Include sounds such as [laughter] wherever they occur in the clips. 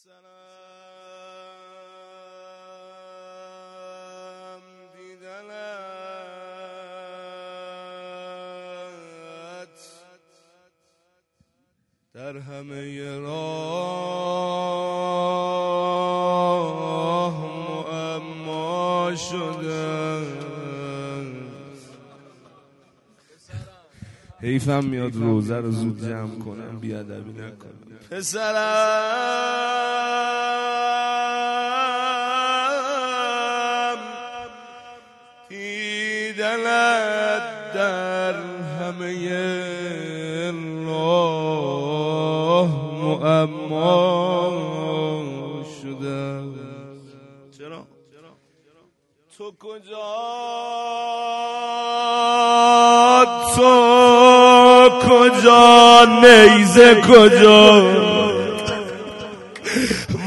پسرم دیدنت در همه راه معما شده. حیفم میاد روزه رو زود جمع کنم بیادبی نکنم. پسرم! دیدنت در همه راه معما شده چرا؟ تو کجا؟ تو کجا؟ نیزه کجا؟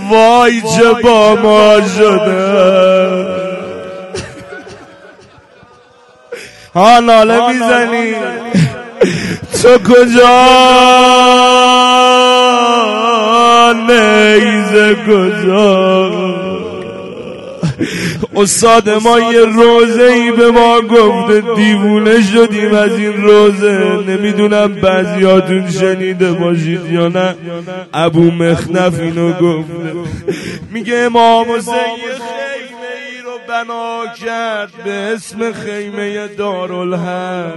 وای چه با ما شده ها ناله می‌زنی؟ تو کجا؟ نیزه کجا؟ استاد ما یه روزه ای به ما گفته دیوونه شدیم از این روزه. نمی‌دونم بعضیاتون شنیده باشید یا نه. ابو مخنف اینو گفته. میگه امام حسین بنا کرد به اسم خیمه دارالحق.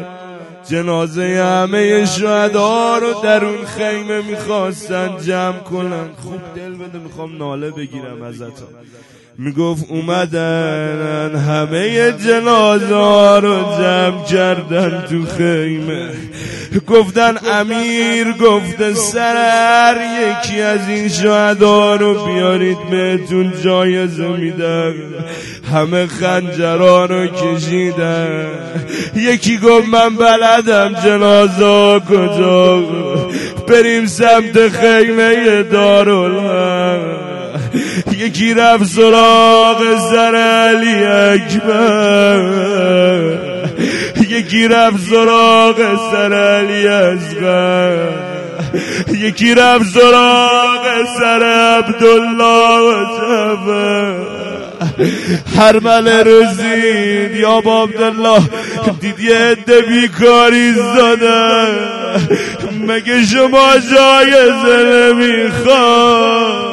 جنازه همه شهدا رو در اون خیمه می‌خواستن جمع کنن. خوب دل بده می‌خوام ناله بگیرم ازتون. می‌گفت اومدن همه جنازه رو جمع کردن تو خیمه. گفتن امیر گفته سرر یکی از این شهدا رو بیارید بهتون جایزه میدن همه خنجران رو کشیدن. یکی گفت من بلدم جنازه کجا؟ بریم سمت خیمه دارالحق. یکی رفت سراغ سر علی اکبر. یکی رفت سراغ سر علی اصغر. یکی رفت سراغ سر عبدالله و هر مل روزید یا با عبدالله دید یه عده بیکاری زده. مگه شما جایزه نمی‌خواد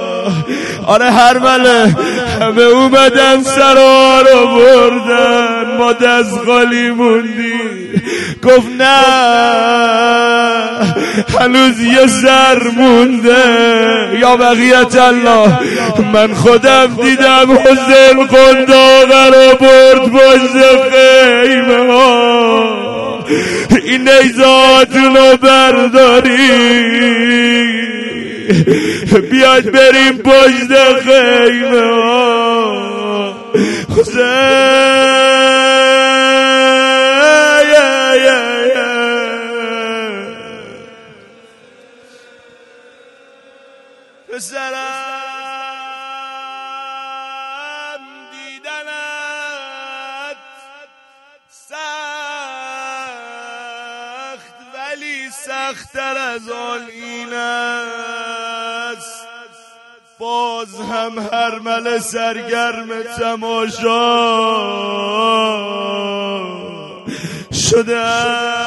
آره هر مله همه اومدن سرا رو بردن ما دست خالی موندی. گفت نه. هنوز یه سر مونده. یا بقیت الله. من خودم دیدم حسین قنداغه رو برد باشه خیمه ها. این نیزاتون رو برداری. بیاد بریم پشت خیمه پسرم دیدنت سخت ولی سختتر از آن این است باز هم هر مل سرگرم تماشا شده است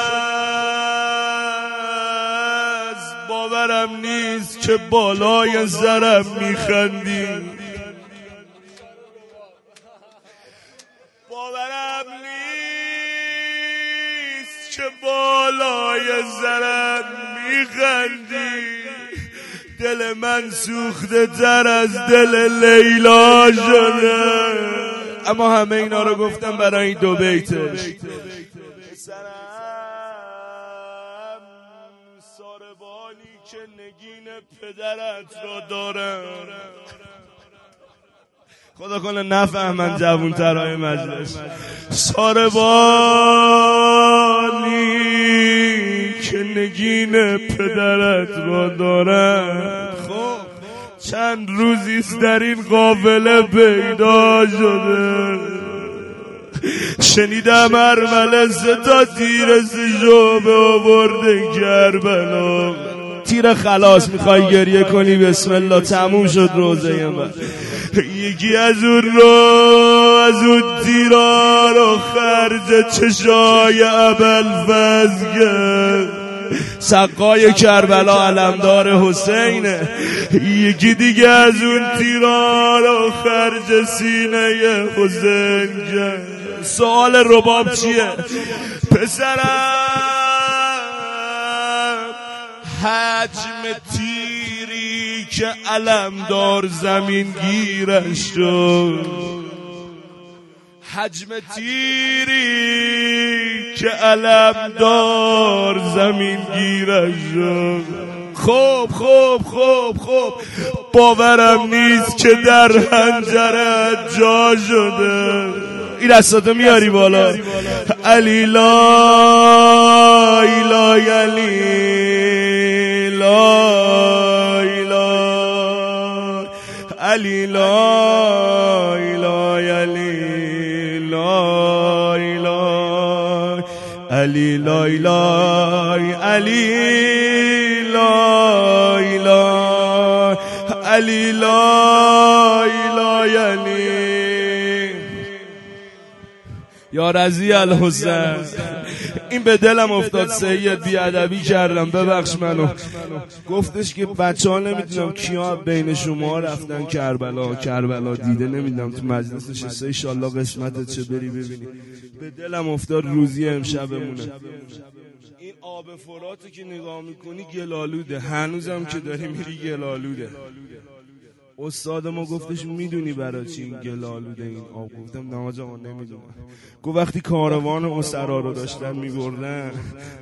باورم نیست که بالای زرم میخندی باورم نیست که بالای زرم میخندی دل من سوخته تر از دل لیلا شده. اما همه اینا رو گفتم برای این دو بیتش. ساربانی که نگین پدرت را دارم. خدا کنه نفهمن جوون ترهای مجلس. ساربانی که نگین پدرت را دارم. چند روزیست در این قافله پیدا شده. شنیدم ارمله تا تیر سجابه آورده کربلا. تیر خلاص می‌خوای گریه کنی؟ بسم الله تموم شد روزه من. یکی از اون رو از اون تیرا رو خرج چشای عبل فزگه سقای کربلا علمدار حسینه. یکی دیگه از اون تیرا رو خرج سینه حسین سوال رباب چیه؟ پسرم حجم تیری که علمدار زمین گیرش شد. حجم تیری که علمدار زمین گیرش خوب خوب خوب خوب باورم نیست که در هنجره جا شده. این دستاتو میاری بالا. علی لا ایلا علی علی لا علی لا اله علی لا اله علی لا اله علی. یا رضی الحسین. این به دلم افتاد سید بیادبی کردم. ببخش منو. گفتش که بچه ها نمی‌دونم کیا بین شما رفتن کربلا. کربلا دیده نمی‌دونم تو مجلس نشسته. ایشالله قسمتت چه بری ببینی. به دلم افتاد روزی امشبمونه. این آب فراتی که نگاه می‌کنی گلالوده. هنوزم که داری میری گلالوده. استاد ما گفتش می‌دونی برای چی این گل آلوده این آب گفتم نه آقا نمی‌دونم. گفت وقتی کاروان اسرا رو داشتن میبردن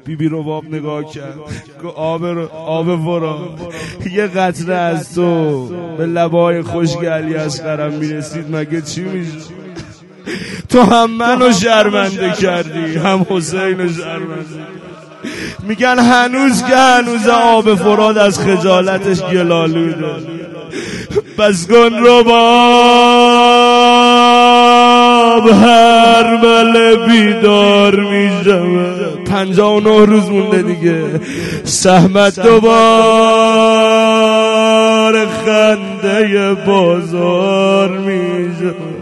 بیبی رو باب نگاه کرد. گفت آب آب ورا. [laughs] یه قطره از تو. به لبای خوشگلی از قرم می‌رسید. مگه چی میشه [laughs] تو هم منو شرمنده کردی. هم حسین شرمنده. میگن هنوز که هنوز آب فراد از خجالتش گلالوده. بس رو باب هر بله بیدار می شود. پنجا و نه روز مونده دیگه. سهمت دوبار خنده بازار می شود.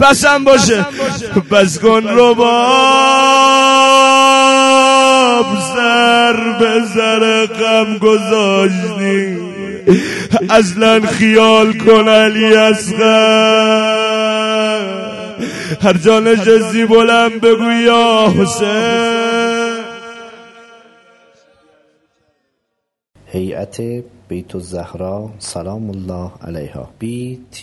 بسم باشه. بس کن باب سر به سر غم گذاشتی. اصلا خیال کن علی اصغر. هر جا نشستی بلند بگو یا حسین. هیئت بیت الزهرا سلام الله علیها. Btzs.ir